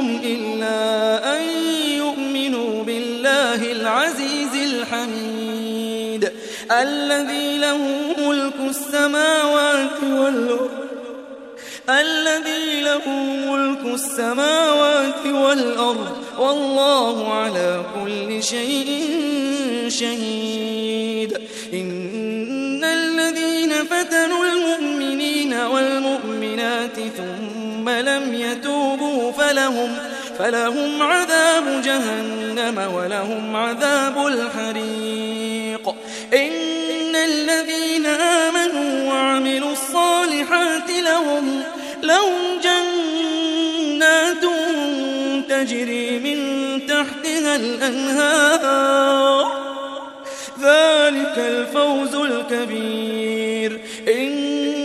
منهم إلا أن يؤمنوا بالله العزيز الحميد الذي له ملك السماوات والأرض الذي له ملك السماوات والأرض والله على كل شيء شهيد. إن الذين فتنوا المؤمنين والمؤمنات ثم لم يتوبوا فلهم فلهم عذاب جهنم ولهم عذاب الحريق إن الذين آمنوا وعملوا الصالحات لهم لهم جنات تجري من تحتها الأنهار ذلك الفوز الكبير إن